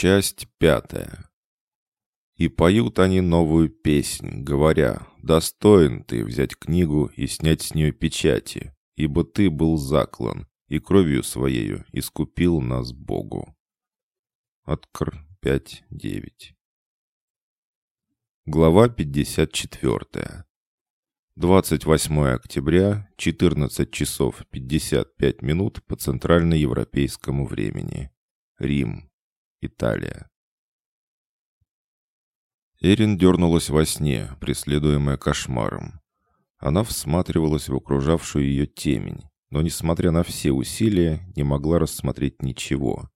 Часть пятая. И поют они новую песнь, говоря, «Достоин ты взять книгу и снять с нее печати, ибо ты был заклан, и кровью своею искупил нас Богу». Откр 5.9 Глава 54. 28 октября, 14 часов 55 минут по центральноевропейскому времени. Рим. Италия. Эрин дернулась во сне, преследуемая кошмаром. Она всматривалась в окружавшую ее темень, но, несмотря на все усилия, не могла рассмотреть ничего.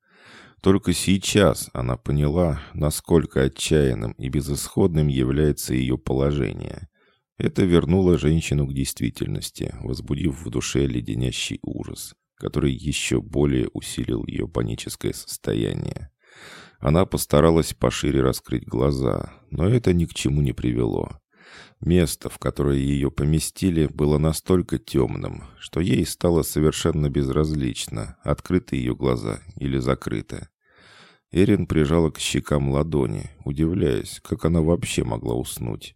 Только сейчас она поняла, насколько отчаянным и безысходным является ее положение. Это вернуло женщину к действительности, возбудив в душе леденящий ужас, который еще более усилил ее паническое состояние. Она постаралась пошире раскрыть глаза, но это ни к чему не привело. Место, в которое ее поместили, было настолько темным, что ей стало совершенно безразлично, открыты ее глаза или закрыты. Эрин прижала к щекам ладони, удивляясь, как она вообще могла уснуть.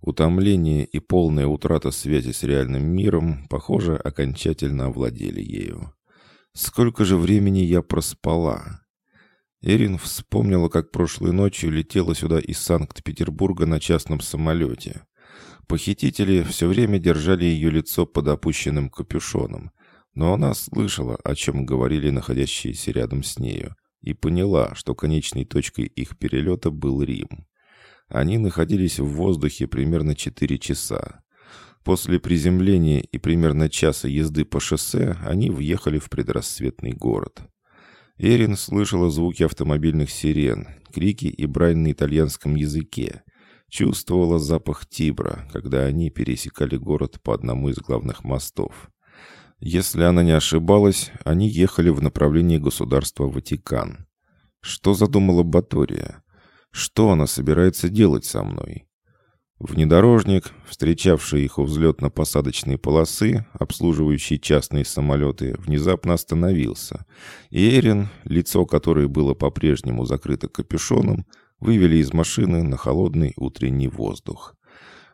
Утомление и полная утрата связи с реальным миром, похоже, окончательно овладели ею. «Сколько же времени я проспала?» Эрин вспомнила, как прошлой ночью летела сюда из Санкт-Петербурга на частном самолете. Похитители все время держали ее лицо под опущенным капюшоном, но она слышала, о чем говорили находящиеся рядом с нею, и поняла, что конечной точкой их перелета был Рим. Они находились в воздухе примерно 4 часа. После приземления и примерно часа езды по шоссе они въехали в предрассветный город. Эрин слышала звуки автомобильных сирен, крики и брань на итальянском языке. Чувствовала запах Тибра, когда они пересекали город по одному из главных мостов. Если она не ошибалась, они ехали в направлении государства Ватикан. Что задумала Батория? Что она собирается делать со мной? Внедорожник, встречавший их у взлетно-посадочной полосы, обслуживающий частные самолеты, внезапно остановился, и Эрин, лицо которой было по-прежнему закрыто капюшоном, вывели из машины на холодный утренний воздух.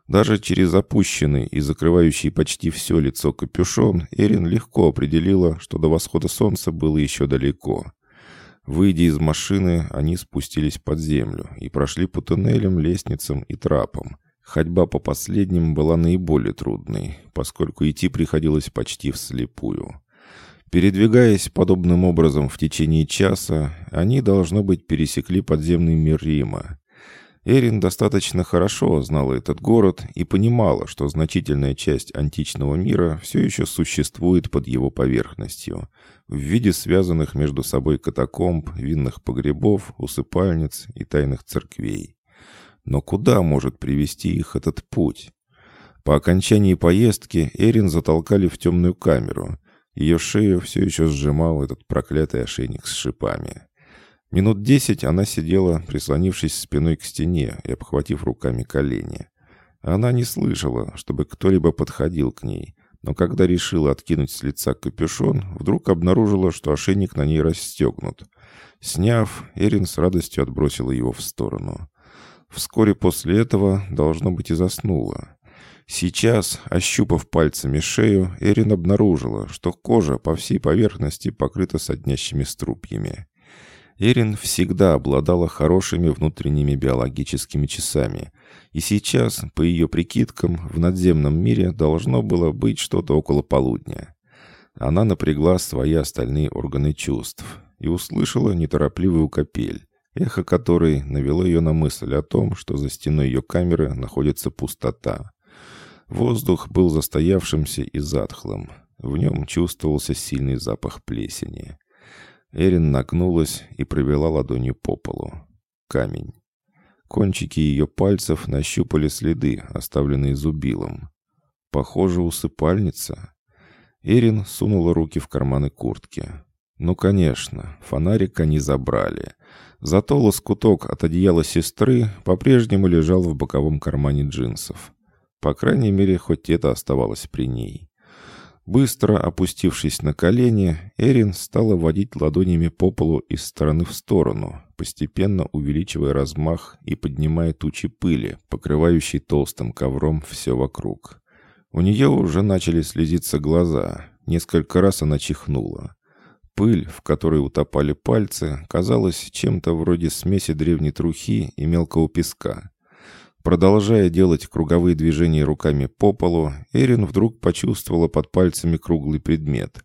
Даже через опущенный и закрывающий почти все лицо капюшон Эрин легко определила, что до восхода солнца было еще далеко. Выйдя из машины, они спустились под землю и прошли по туннелям, лестницам и трапам. Ходьба по последним была наиболее трудной, поскольку идти приходилось почти вслепую. Передвигаясь подобным образом в течение часа, они, должно быть, пересекли подземный мир Рима. Эрин достаточно хорошо знала этот город и понимала, что значительная часть античного мира все еще существует под его поверхностью, в виде связанных между собой катакомб, винных погребов, усыпальниц и тайных церквей. Но куда может привести их этот путь? По окончании поездки Эрин затолкали в темную камеру. Ее шею все еще сжимал этот проклятый ошейник с шипами. Минут десять она сидела, прислонившись спиной к стене и обхватив руками колени. Она не слышала, чтобы кто-либо подходил к ней, но когда решила откинуть с лица капюшон, вдруг обнаружила, что ошейник на ней расстегнут. Сняв, Эрин с радостью отбросила его в сторону. Вскоре после этого, должно быть, и заснула. Сейчас, ощупав пальцами шею, Эрин обнаружила, что кожа по всей поверхности покрыта соднящими струпьями. Эрин всегда обладала хорошими внутренними биологическими часами, и сейчас, по ее прикидкам, в надземном мире должно было быть что-то около полудня. Она напрягла свои остальные органы чувств и услышала неторопливую капель, эхо которой навело ее на мысль о том, что за стеной ее камеры находится пустота. Воздух был застоявшимся и затхлым. В нем чувствовался сильный запах плесени. Эрин нагнулась и провела ладонью по полу. Камень. Кончики ее пальцев нащупали следы, оставленные зубилом. Похоже, усыпальница. Эрин сунула руки в карманы куртки. Ну, конечно, фонарик они забрали. Зато лоскуток от одеяла сестры по-прежнему лежал в боковом кармане джинсов. По крайней мере, хоть это оставалось при ней. Быстро опустившись на колени, Эрин стала водить ладонями по полу из стороны в сторону, постепенно увеличивая размах и поднимая тучи пыли, покрывающей толстым ковром все вокруг. У нее уже начали слезиться глаза. Несколько раз она чихнула. Пыль, в которой утопали пальцы, казалась чем-то вроде смеси древней трухи и мелкого песка. Продолжая делать круговые движения руками по полу, Эрин вдруг почувствовала под пальцами круглый предмет.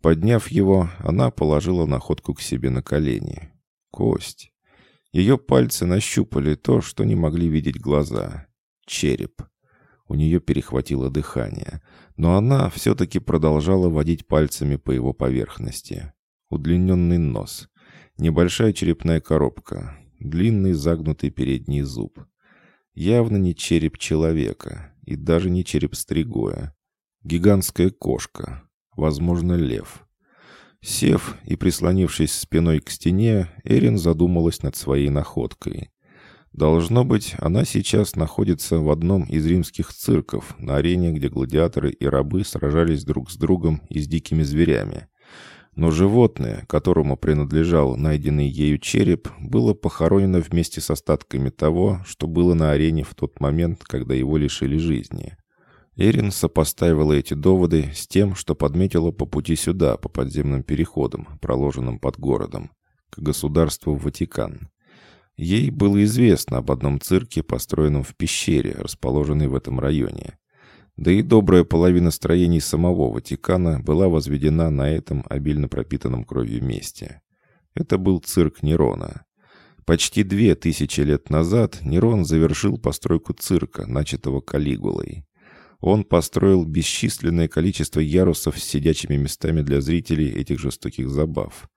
Подняв его, она положила находку к себе на колени. Кость. Ее пальцы нащупали то, что не могли видеть глаза. Череп. У нее перехватило дыхание, но она все-таки продолжала водить пальцами по его поверхности. Удлиненный нос. Небольшая черепная коробка. Длинный загнутый передний зуб. Явно не череп человека и даже не череп стригоя. Гигантская кошка, возможно, лев. Сев и прислонившись спиной к стене, Эрин задумалась над своей находкой. Должно быть, она сейчас находится в одном из римских цирков, на арене, где гладиаторы и рабы сражались друг с другом и с дикими зверями. Но животное, которому принадлежал найденный ею череп, было похоронено вместе с остатками того, что было на арене в тот момент, когда его лишили жизни. Эрин сопоставила эти доводы с тем, что подметила по пути сюда, по подземным переходам, проложенным под городом, к государству Ватикан. Ей было известно об одном цирке, построенном в пещере, расположенной в этом районе. Да и добрая половина строений самого Ватикана была возведена на этом обильно пропитанном кровью месте. Это был цирк Нерона. Почти две тысячи лет назад Нерон завершил постройку цирка, начатого Калигулой. Он построил бесчисленное количество ярусов с сидячими местами для зрителей этих жестоких забав.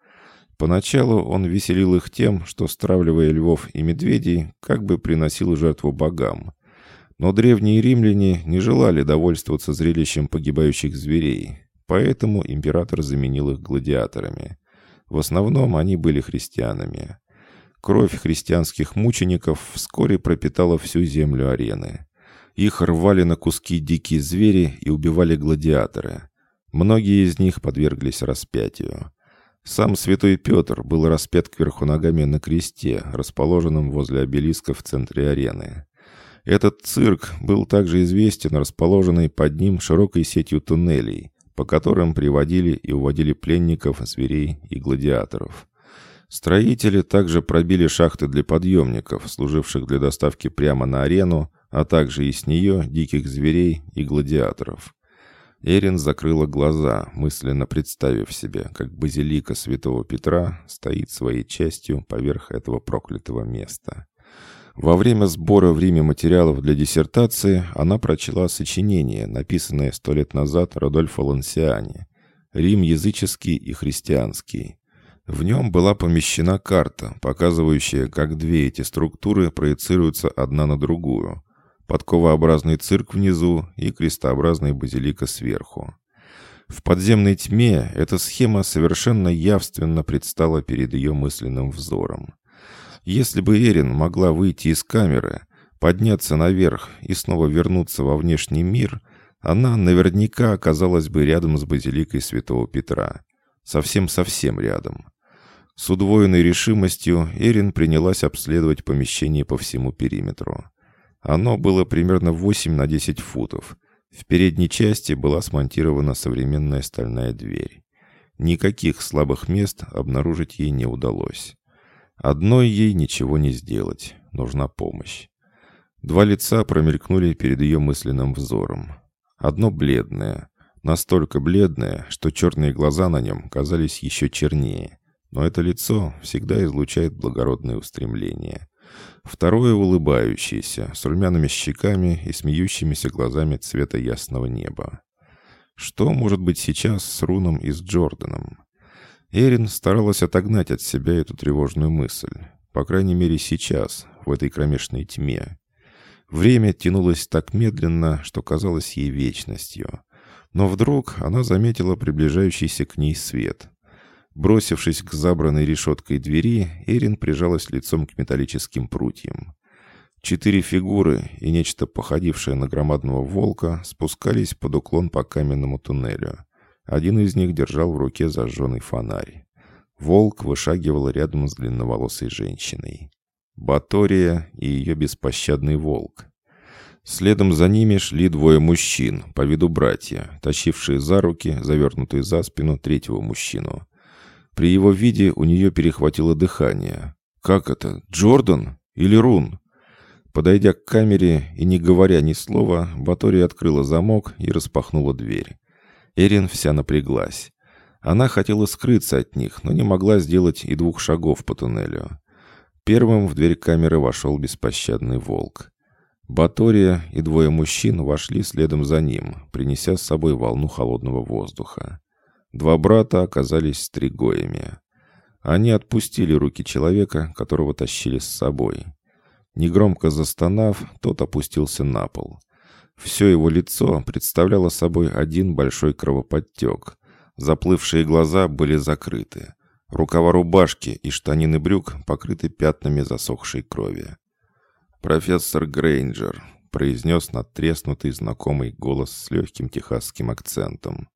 Поначалу он веселил их тем, что, стравливая львов и медведей, как бы приносил жертву богам. Но древние римляне не желали довольствоваться зрелищем погибающих зверей, поэтому император заменил их гладиаторами. В основном они были христианами. Кровь христианских мучеников вскоре пропитала всю землю арены. Их рвали на куски дикие звери и убивали гладиаторы. Многие из них подверглись распятию. Сам святой Петр был распят кверху ногами на кресте, расположенном возле обелиска в центре арены. Этот цирк был также известен расположенной под ним широкой сетью туннелей, по которым приводили и уводили пленников, зверей и гладиаторов. Строители также пробили шахты для подъемников, служивших для доставки прямо на арену, а также и с нее диких зверей и гладиаторов. Эрин закрыла глаза, мысленно представив себе, как базилика святого Петра стоит своей частью поверх этого проклятого места. Во время сбора в Риме материалов для диссертации она прочла сочинение, написанное сто лет назад Родольфо Лансиани «Рим языческий и христианский». В нем была помещена карта, показывающая, как две эти структуры проецируются одна на другую. Подковообразный цирк внизу и крестообразная базилика сверху. В подземной тьме эта схема совершенно явственно предстала перед ее мысленным взором. Если бы Эрин могла выйти из камеры, подняться наверх и снова вернуться во внешний мир, она наверняка оказалась бы рядом с базиликой Святого Петра. Совсем-совсем рядом. С удвоенной решимостью Эрин принялась обследовать помещение по всему периметру. Оно было примерно 8 на 10 футов. В передней части была смонтирована современная стальная дверь. Никаких слабых мест обнаружить ей не удалось. Одной ей ничего не сделать. Нужна помощь. Два лица промелькнули перед ее мысленным взором. Одно бледное. Настолько бледное, что черные глаза на нем казались еще чернее. Но это лицо всегда излучает благородное устремление. Второе улыбающееся, с румяными щеками и смеющимися глазами цвета ясного неба. Что может быть сейчас с Руном и с Джорданом? Эрин старалась отогнать от себя эту тревожную мысль. По крайней мере сейчас, в этой кромешной тьме. Время тянулось так медленно, что казалось ей вечностью. Но вдруг она заметила приближающийся к ней свет. Бросившись к забранной решеткой двери, Эрин прижалась лицом к металлическим прутьям. Четыре фигуры и нечто походившее на громадного волка спускались под уклон по каменному туннелю. Один из них держал в руке зажженный фонарь. Волк вышагивал рядом с длинноволосой женщиной. Батория и ее беспощадный волк. Следом за ними шли двое мужчин, по виду братья, тащившие за руки, завернутые за спину третьего мужчину. При его виде у нее перехватило дыхание. «Как это? Джордан? Или Рун?» Подойдя к камере и не говоря ни слова, Батори открыла замок и распахнула дверь. Эрин вся напряглась. Она хотела скрыться от них, но не могла сделать и двух шагов по туннелю. Первым в дверь камеры вошел беспощадный волк. Батория и двое мужчин вошли следом за ним, принеся с собой волну холодного воздуха. Два брата оказались стригоями. Они отпустили руки человека, которого тащили с собой. Негромко застонав, тот опустился на пол. Все его лицо представляло собой один большой кровоподтек. Заплывшие глаза были закрыты. Рукава рубашки и штанины брюк покрыты пятнами засохшей крови. «Профессор Грейнджер», — произнес надтреснутый знакомый голос с легким техасским акцентом.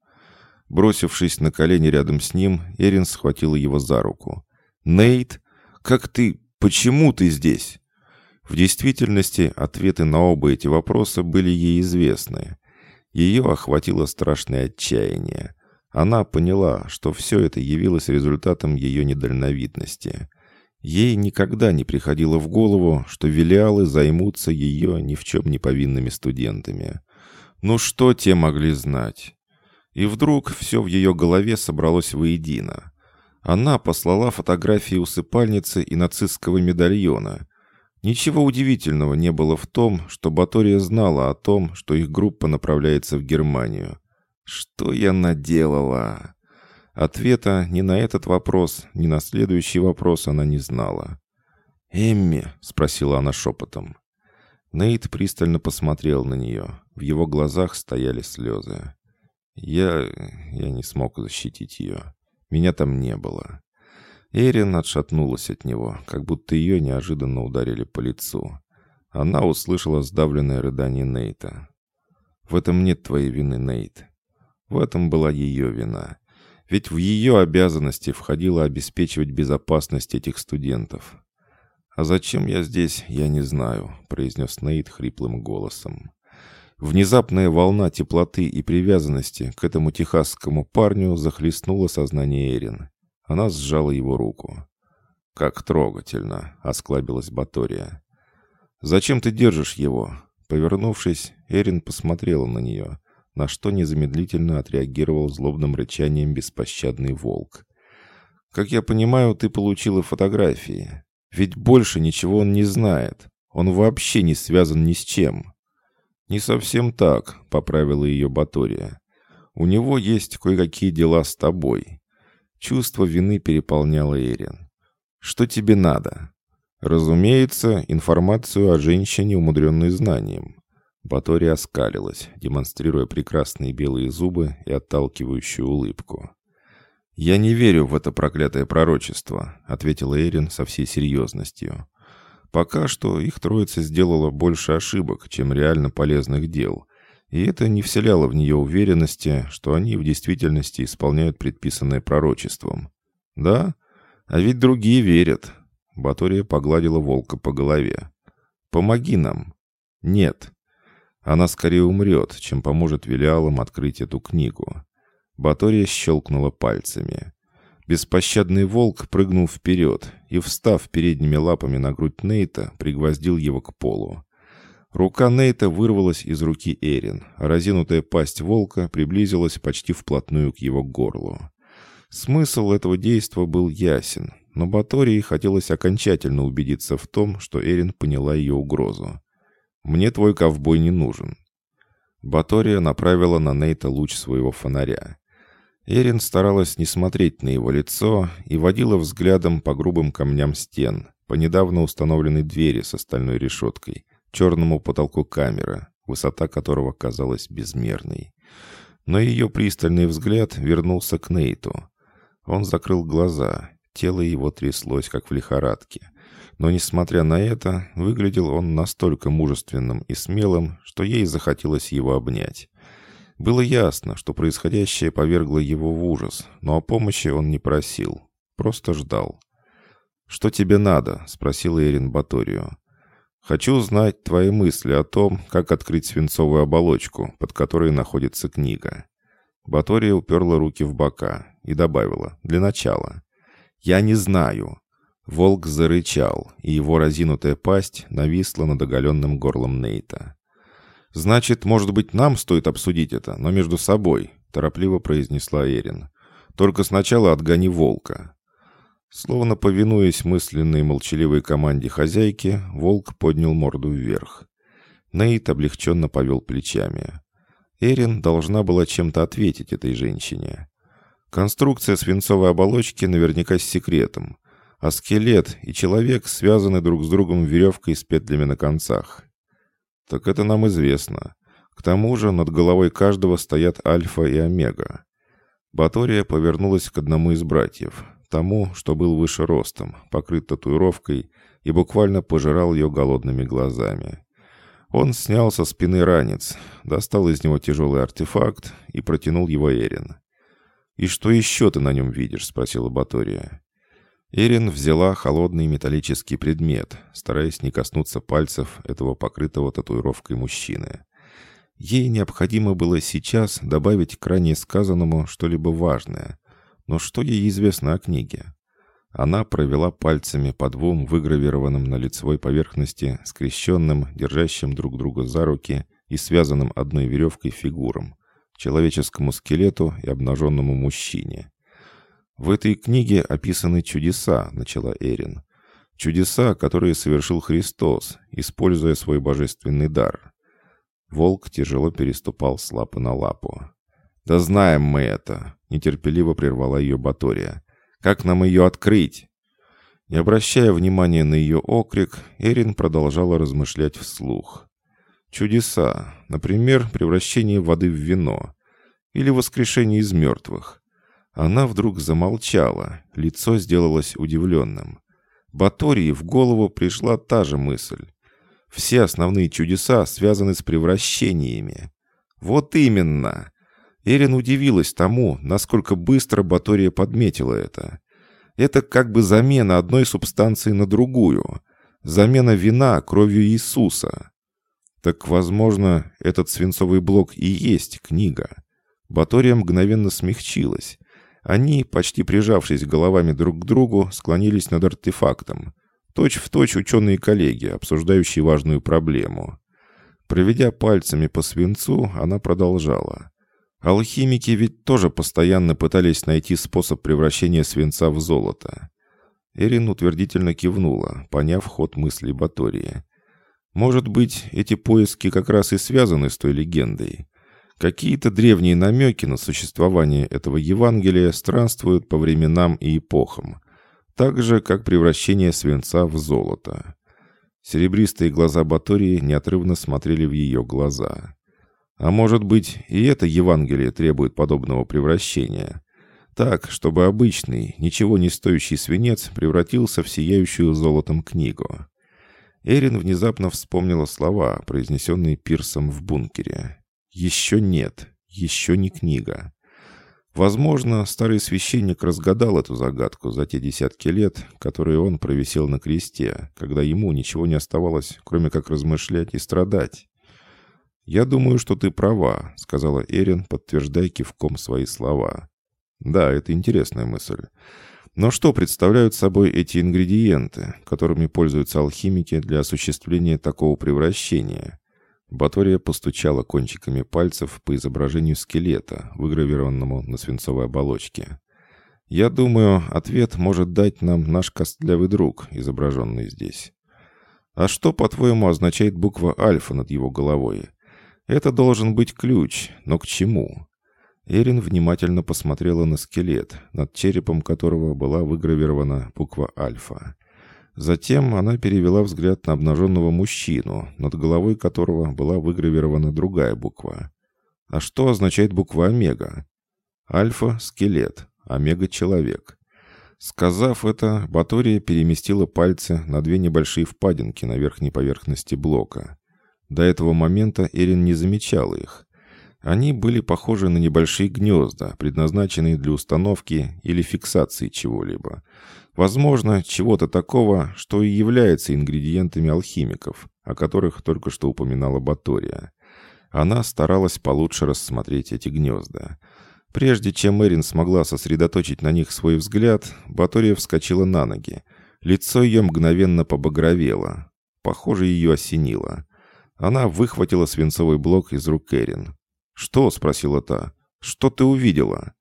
Бросившись на колени рядом с ним, Эрин схватила его за руку. «Нейт? Как ты? Почему ты здесь?» В действительности ответы на оба эти вопроса были ей известны. Ее охватило страшное отчаяние. Она поняла, что все это явилось результатом ее недальновидности. Ей никогда не приходило в голову, что Велиалы займутся ее ни в чем не повинными студентами. Ну что те могли знать? И вдруг все в ее голове собралось воедино. Она послала фотографии усыпальницы и нацистского медальона – Ничего удивительного не было в том, что Батория знала о том, что их группа направляется в Германию. Что я наделала? Ответа ни на этот вопрос, ни на следующий вопрос она не знала. «Эмми?» — спросила она шепотом. Нейт пристально посмотрел на нее. В его глазах стояли слезы. «Я... я не смог защитить ее. Меня там не было. Эрин отшатнулась от него, как будто ее неожиданно ударили по лицу. Она услышала сдавленное рыдание Нейта. «В этом нет твоей вины, Нейт. В этом была ее вина. Ведь в ее обязанности входило обеспечивать безопасность этих студентов. «А зачем я здесь, я не знаю», — произнес Нейт хриплым голосом. Внезапная волна теплоты и привязанности к этому техасскому парню захлестнула сознание Эрин. Она сжала его руку. «Как трогательно!» — осклабилась Батория. «Зачем ты держишь его?» Повернувшись, Эрин посмотрела на нее, на что незамедлительно отреагировал злобным рычанием беспощадный волк. «Как я понимаю, ты получила фотографии. Ведь больше ничего он не знает. Он вообще не связан ни с чем». «Не совсем так», — поправила ее Батория. «У него есть кое-какие дела с тобой. Чувство вины переполняло Эрин. «Что тебе надо?» «Разумеется, информацию о женщине, умудренной знанием». Батори оскалилась, демонстрируя прекрасные белые зубы и отталкивающую улыбку. «Я не верю в это проклятое пророчество», — ответила Эрин со всей серьезностью. «Пока что их троица сделала больше ошибок, чем реально полезных дел, и это не вселяло в нее уверенности, что они в действительности исполняют предписанное пророчеством. «Да? А ведь другие верят». Батория погладила волка по голове. «Помоги нам». «Нет». Она скорее умрет, чем поможет Велиалам открыть эту книгу. Батория щелкнула пальцами. Беспощадный волк прыгнул вперед и, встав передними лапами на грудь Нейта, пригвоздил его к полу. Рука Нейта вырвалась из руки Эрин, а разинутая пасть волка приблизилась почти вплотную к его горлу. Смысл этого действа был ясен, но Батории хотелось окончательно убедиться в том, что Эрин поняла ее угрозу. «Мне твой ковбой не нужен». Батория направила на Нейта луч своего фонаря. Эрин старалась не смотреть на его лицо и водила взглядом по грубым камням стен, по недавно установленной двери с остальной решеткой — черному потолку камеры, высота которого казалась безмерной. Но ее пристальный взгляд вернулся к Нейту. Он закрыл глаза, тело его тряслось, как в лихорадке. Но, несмотря на это, выглядел он настолько мужественным и смелым, что ей захотелось его обнять. Было ясно, что происходящее повергло его в ужас, но о помощи он не просил, просто ждал. «Что тебе надо?» — спросил Эрин Баторию. «Хочу знать твои мысли о том, как открыть свинцовую оболочку, под которой находится книга». Батория уперла руки в бока и добавила «для начала». «Я не знаю». Волк зарычал, и его разинутая пасть нависла над оголенным горлом Нейта. «Значит, может быть, нам стоит обсудить это, но между собой», — торопливо произнесла Эрин. «Только сначала отгони волка». Словно повинуясь мысленной молчаливой команде хозяйки, волк поднял морду вверх. Нейт облегченно повел плечами. Эрин должна была чем-то ответить этой женщине. Конструкция свинцовой оболочки наверняка с секретом, а скелет и человек связаны друг с другом веревкой с петлями на концах. Так это нам известно. К тому же над головой каждого стоят альфа и омега. Батория повернулась к одному из братьев, тому, что был выше ростом, покрыт татуировкой, и буквально пожирал ее голодными глазами. Он снял со спины ранец, достал из него тяжелый артефакт и протянул его Эрин. «И что еще ты на нем видишь?» — спросила Батория. Эрин взяла холодный металлический предмет, стараясь не коснуться пальцев этого покрытого татуировкой мужчины. Ей необходимо было сейчас добавить к ранее сказанному что-либо важное. Но что ей известно о книге? Она провела пальцами по двум выгравированным на лицевой поверхности, скрещенным, держащим друг друга за руки и связанным одной веревкой фигурам, человеческому скелету и обнаженному мужчине. «В этой книге описаны чудеса», — начала Эрин. «Чудеса, которые совершил Христос, используя свой божественный дар». Волк тяжело переступал с лапы на лапу. «Да знаем мы это», — нетерпеливо прервала ее Батория. Как нам ее открыть?» Не обращая внимания на ее окрик, Эрин продолжала размышлять вслух. Чудеса, например, превращение воды в вино или воскрешение из мертвых. Она вдруг замолчала, лицо сделалось удивленным. Батории в голову пришла та же мысль. Все основные чудеса связаны с превращениями. Вот именно! Эрин удивилась тому, насколько быстро Батория подметила это. Это как бы замена одной субстанции на другую. Замена вина кровью Иисуса. Так, возможно, этот свинцовый блок и есть книга. Батория мгновенно смягчилась. Они, почти прижавшись головами друг к другу, склонились над артефактом. Точь в точь ученые-коллеги, обсуждающие важную проблему. Проведя пальцами по свинцу, она продолжала. Алхимики ведь тоже постоянно пытались найти способ превращения свинца в золото. Эрин утвердительно кивнула, поняв ход мыслей Батории. Может быть, эти поиски как раз и связаны с той легендой. Какие-то древние намеки на существование этого Евангелия странствуют по временам и эпохам, так же, как превращение свинца в золото. Серебристые глаза Батории неотрывно смотрели в ее глаза. А может быть, и это Евангелие требует подобного превращения. Так, чтобы обычный, ничего не стоящий свинец превратился в сияющую золотом книгу. Эрин внезапно вспомнила слова, произнесенные Пирсом в бункере. «Еще нет, еще не книга». Возможно, старый священник разгадал эту загадку за те десятки лет, которые он провисел на кресте, когда ему ничего не оставалось, кроме как размышлять и страдать. «Я думаю, что ты права», — сказала Эрин, подтверждая кивком свои слова. «Да, это интересная мысль. Но что представляют собой эти ингредиенты, которыми пользуются алхимики для осуществления такого превращения?» Батория постучала кончиками пальцев по изображению скелета, выгравированному на свинцовой оболочке. «Я думаю, ответ может дать нам наш костлявый друг, изображенный здесь. А что, по-твоему, означает буква «Альфа» над его головой?» Это должен быть ключ, но к чему? Эрин внимательно посмотрела на скелет, над черепом которого была выгравирована буква «Альфа». Затем она перевела взгляд на обнаженного мужчину, над головой которого была выгравирована другая буква. А что означает буква «Омега»? Альфа — скелет, Омега — человек. Сказав это, Батория переместила пальцы на две небольшие впадинки на верхней поверхности блока. До этого момента Эрин не замечала их. Они были похожи на небольшие гнезда, предназначенные для установки или фиксации чего-либо. Возможно, чего-то такого, что и является ингредиентами алхимиков, о которых только что упоминала Батория. Она старалась получше рассмотреть эти гнезда. Прежде чем Эрин смогла сосредоточить на них свой взгляд, Батория вскочила на ноги. Лицо ее мгновенно побагровело. Похоже, ее осенило. Она выхватила свинцовый блок из рук Эрин. «Что?» — спросила та. «Что ты увидела?»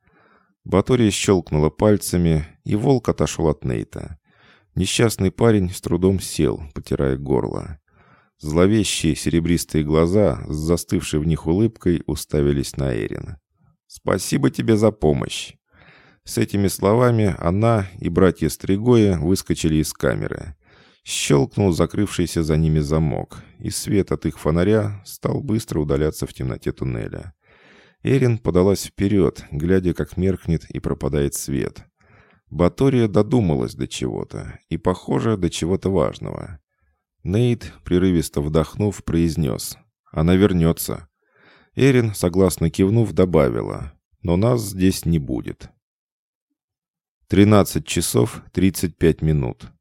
Батория щелкнула пальцами, и волк отошел от Нейта. Несчастный парень с трудом сел, потирая горло. Зловещие серебристые глаза с застывшей в них улыбкой уставились на Эрин. «Спасибо тебе за помощь!» С этими словами она и братья Стригоя выскочили из камеры. Щелкнул закрывшийся за ними замок, и свет от их фонаря стал быстро удаляться в темноте туннеля. Эрин подалась вперед, глядя, как меркнет и пропадает свет. Батория додумалась до чего-то, и, похоже, до чего-то важного. Нейт, прерывисто вдохнув, произнес «Она вернется». Эрин, согласно кивнув, добавила «Но нас здесь не будет». 13 часов 35 минут.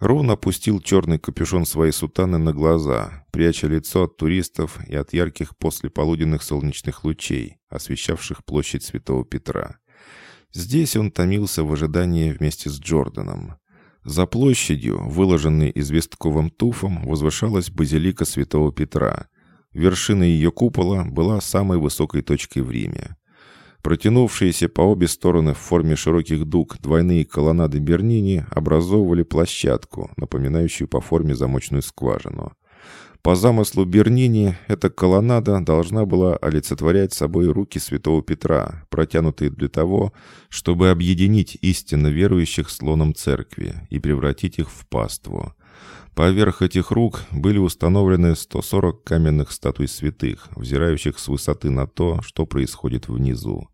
Рун опустил черный капюшон своей сутаны на глаза, пряча лицо от туристов и от ярких послеполуденных солнечных лучей, освещавших площадь Святого Петра. Здесь он томился в ожидании вместе с Джорданом. За площадью, выложенной известковым туфом, возвышалась базилика Святого Петра. Вершина ее купола была самой высокой точкой в Риме. Протянувшиеся по обе стороны в форме широких дуг двойные колоннады Бернини образовывали площадку, напоминающую по форме замочную скважину. По замыслу Бернини эта колоннада должна была олицетворять собой руки святого Петра, протянутые для того, чтобы объединить истинно верующих с лоном церкви и превратить их в паству. Поверх этих рук были установлены 140 каменных статуй святых, взирающих с высоты на то, что происходит внизу.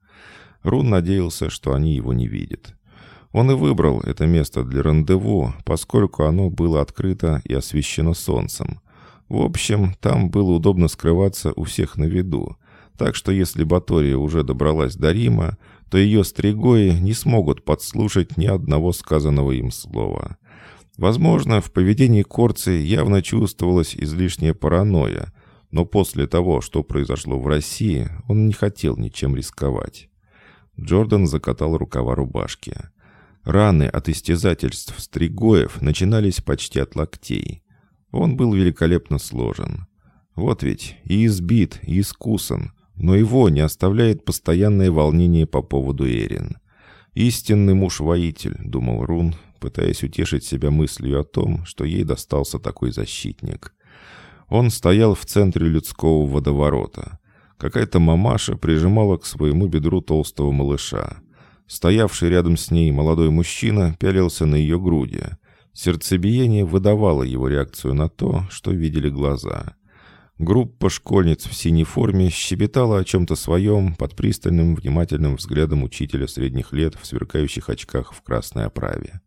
Рун надеялся, что они его не видят. Он и выбрал это место для рандеву, поскольку оно было открыто и освещено солнцем. В общем, там было удобно скрываться у всех на виду. Так что если Батория уже добралась до Рима, то ее стригои не смогут подслушать ни одного сказанного им слова. Возможно, в поведении Корции явно чувствовалась излишняя паранойя, но после того, что произошло в России, он не хотел ничем рисковать. Джордан закатал рукава рубашки. Раны от истязательств стригоев начинались почти от локтей. Он был великолепно сложен. Вот ведь и избит, и искусан, но его не оставляет постоянное волнение по поводу Эрин. «Истинный муж-воитель», — думал Рун, пытаясь утешить себя мыслью о том, что ей достался такой защитник. Он стоял в центре людского водоворота. Какая-то мамаша прижимала к своему бедру толстого малыша. Стоявший рядом с ней молодой мужчина пялился на ее груди. Сердцебиение выдавало его реакцию на то, что видели глаза. Группа школьниц в синей форме щебетала о чем-то своем под пристальным внимательным взглядом учителя средних лет в сверкающих очках в красной оправе.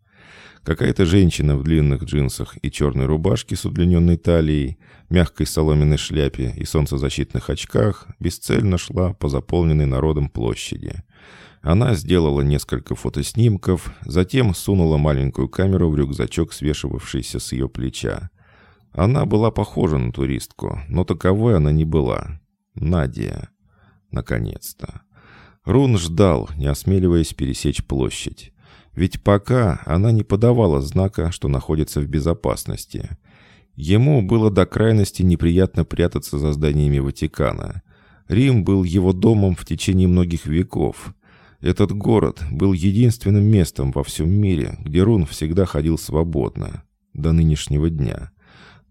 Какая-то женщина в длинных джинсах и черной рубашке с удлиненной талией, мягкой соломенной шляпе и солнцезащитных очках бесцельно шла по заполненной народом площади. Она сделала несколько фотоснимков, затем сунула маленькую камеру в рюкзачок, свешивавшийся с ее плеча. Она была похожа на туристку, но таковой она не была. Надя. Наконец-то. Рун ждал, не осмеливаясь пересечь площадь. Ведь пока она не подавала знака, что находится в безопасности. Ему было до крайности неприятно прятаться за зданиями Ватикана. Рим был его домом в течение многих веков. Этот город был единственным местом во всем мире, где Рун всегда ходил свободно. До нынешнего дня.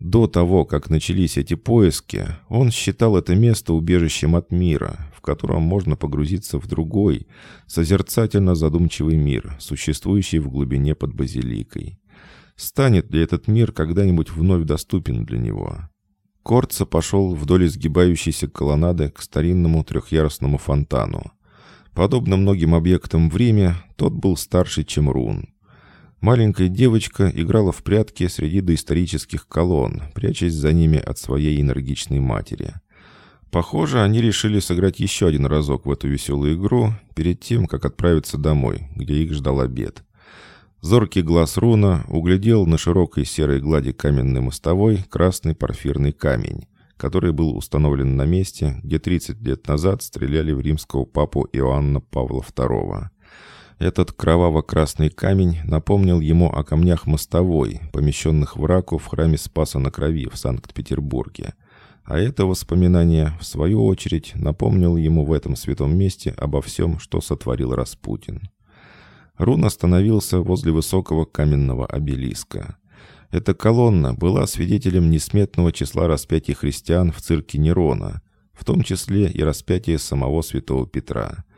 До того, как начались эти поиски, он считал это место убежищем от мира, котором можно погрузиться в другой, созерцательно задумчивый мир, существующий в глубине под базиликой. Станет ли этот мир когда-нибудь вновь доступен для него? Корца пошел вдоль изгибающейся колоннады к старинному трехъярусному фонтану. Подобно многим объектам в Риме, тот был старше, чем Рун. Маленькая девочка играла в прятки среди доисторических колонн, прячась за ними от своей энергичной матери. Похоже, они решили сыграть еще один разок в эту веселую игру перед тем, как отправиться домой, где их ждал обед. Зоркий глаз Руна углядел на широкой серой глади каменной мостовой красный порфирный камень, который был установлен на месте, где 30 лет назад стреляли в римского папу Иоанна Павла II. Этот кроваво-красный камень напомнил ему о камнях мостовой, помещенных в раку в храме Спаса на Крови в Санкт-Петербурге. А это воспоминание, в свою очередь, напомнило ему в этом святом месте обо всем, что сотворил Распутин. Рун остановился возле высокого каменного обелиска. Эта колонна была свидетелем несметного числа распятий христиан в цирке Нерона, в том числе и распятия самого святого Петра –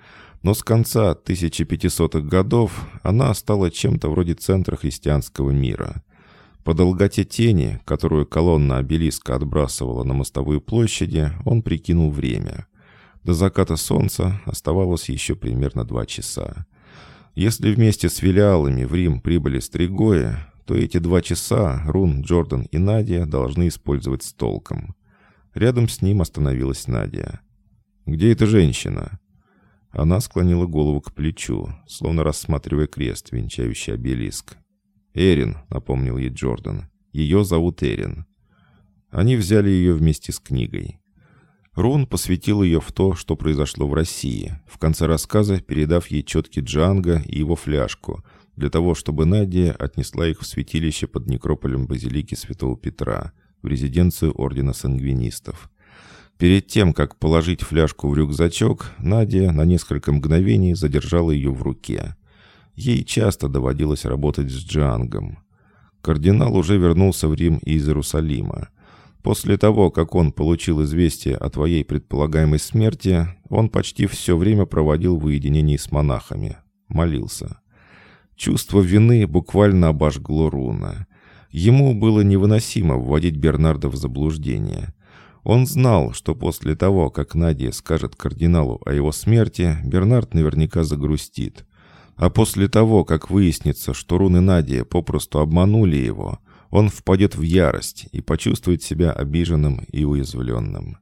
но с конца 1500-х годов она стала чем-то вроде центра христианского мира. По долготе тени, которую колонна обелиска отбрасывала на мостовую площади, он прикинул время. До заката солнца оставалось еще примерно два часа. Если вместе с филиалами в Рим прибыли стригои, то эти два часа Рун, Джордан и Надя должны использовать с толком. Рядом с ним остановилась Надя. «Где эта женщина?» Она склонила голову к плечу, словно рассматривая крест, венчающий обелиск. «Эрин», — напомнил ей Джордан. «Ее зовут Эрин». Они взяли ее вместе с книгой. Рун посвятил ее в то, что произошло в России, в конце рассказа передав ей четки Джанга и его фляжку, для того, чтобы Надя отнесла их в святилище под некрополем базилики Святого Петра, в резиденцию Ордена Сангвинистов. Перед тем, как положить фляжку в рюкзачок, Надя на несколько мгновений задержала ее в руке. Ей часто доводилось работать с Джангом. Кардинал уже вернулся в Рим из Иерусалима. После того, как он получил известие о твоей предполагаемой смерти, он почти все время проводил в уединении с монахами. Молился. Чувство вины буквально обожгло Руна. Ему было невыносимо вводить Бернарда в заблуждение – он знал, что после того, как Надя скажет кардиналу о его смерти, Бернард наверняка загрустит. А после того, как выяснится, что руны Надя попросту обманули его, он впадет в ярость и почувствует себя обиженным и уязвленным.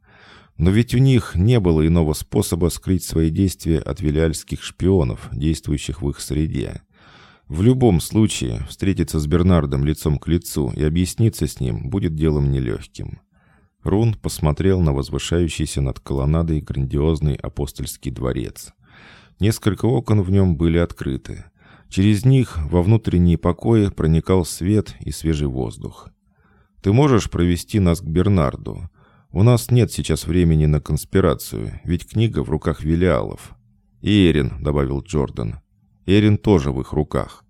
Но ведь у них не было иного способа скрыть свои действия от виляльских шпионов, действующих в их среде. В любом случае, встретиться с Бернардом лицом к лицу и объясниться с ним будет делом нелегким. Рун посмотрел на возвышающийся над колоннадой грандиозный апостольский дворец. Несколько окон в нем были открыты. Через них во внутренние покои проникал свет и свежий воздух. «Ты можешь провести нас к Бернарду? У нас нет сейчас времени на конспирацию, ведь книга в руках Велиалов». «И Эрин», — добавил Джордан. «Эрин тоже в их руках».